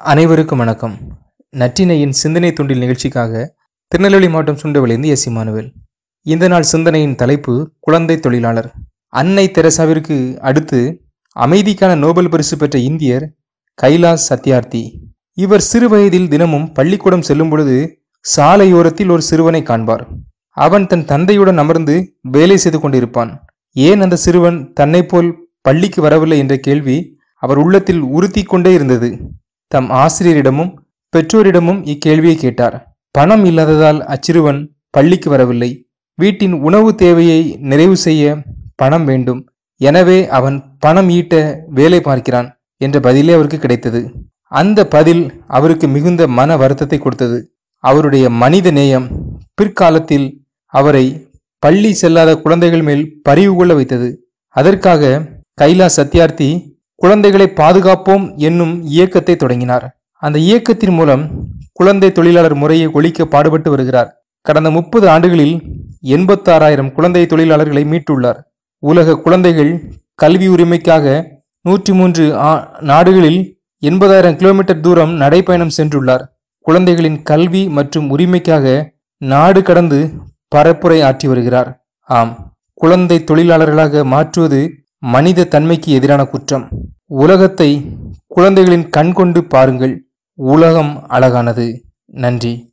அனைவருக்கும் வணக்கம். நற்றினையின் சிந்தனை துண்டில் நிகழ்ச்சிக்காக திருநெல்வேலி மாவட்டம் சுண்டவளிந்து எஸ். இமானுவேல் இந்த நாள் சிந்தனையின் தலைப்பு குழந்தை தொழிலாளர். அன்னை தெரசாவிற்கு அடுத்து அமைதிக்கான நோபல் பரிசு பெற்ற இந்தியர் கைலாஸ் சத்யார்த்தி. இவர் சிறு வயதில் தினமும் பள்ளிக்கூடம் செல்லும் பொழுது சாலையோரத்தில் ஒரு சிறுவனை காண்பார். அவன் தன் தந்தையுடன் அமர்ந்து வேலை செய்து கொண்டிருப்பான். ஏன் அந்த சிறுவன் தன்னைப் போல் பள்ளிக்கு வரவில்லை என்ற கேள்வி அவர் உள்ளத்தில் உறுத்தி கொண்டே இருந்தது. தம் ஆசிரியரிடமும் பெற்றோரிடமும் இக்கேள்வியை கேட்டார். பணம் இல்லாததால் அச்சிறுவன் பள்ளிக்கு வரவில்லை. வீட்டின் உணவு தேவையை நிறைவு செய்ய பணம் வேண்டும். எனவே அவன் பணம் ஈட்ட வேலை பார்க்கிறான் என்ற பதிலே அவருக்கு கிடைத்தது. அந்த பதில் அவருக்கு மிகுந்த மன வருத்தத்தை கொடுத்தது. அவருடைய மனித நேயம் பிற்காலத்தில் அவரை பள்ளி செல்லாத குழந்தைகள் மேல் பரிவு கொள்ள வைத்தது. அதற்காக கைலா சத்யார்த்தி குழந்தைகளை பாதுகாப்போம் என்னும் இயக்கத்தை தொடங்கினார். அந்த இயக்கத்தின் மூலம் குழந்தை தொழிலாளர் முறையை ஒழிக்க பாடுபட்டு வருகிறார். கடந்த முப்பது ஆண்டுகளில் எண்பத்தாறாயிரம் குழந்தை தொழிலாளர்களை மீட்டுள்ளார். உலக குழந்தைகள் கல்வி உரிமைக்காக நூற்றி மூன்று நாடுகளில் எண்பதாயிரம் கிலோமீட்டர் தூரம் நடைப்பயணம் சென்றுள்ளார். குழந்தைகளின் கல்வி மற்றும் உரிமைக்காக நாடு கடந்து பரப்புரை ஆற்றி வருகிறார். ஆம் குழந்தை தொழிலாளர்களாக மாற்றுவது மனித தன்மைக்கு எதிரான குற்றம். உலகத்தை குழந்தைகளின் கண் கொண்டு பாருங்கள். உலகம் அழகானது. நன்றி.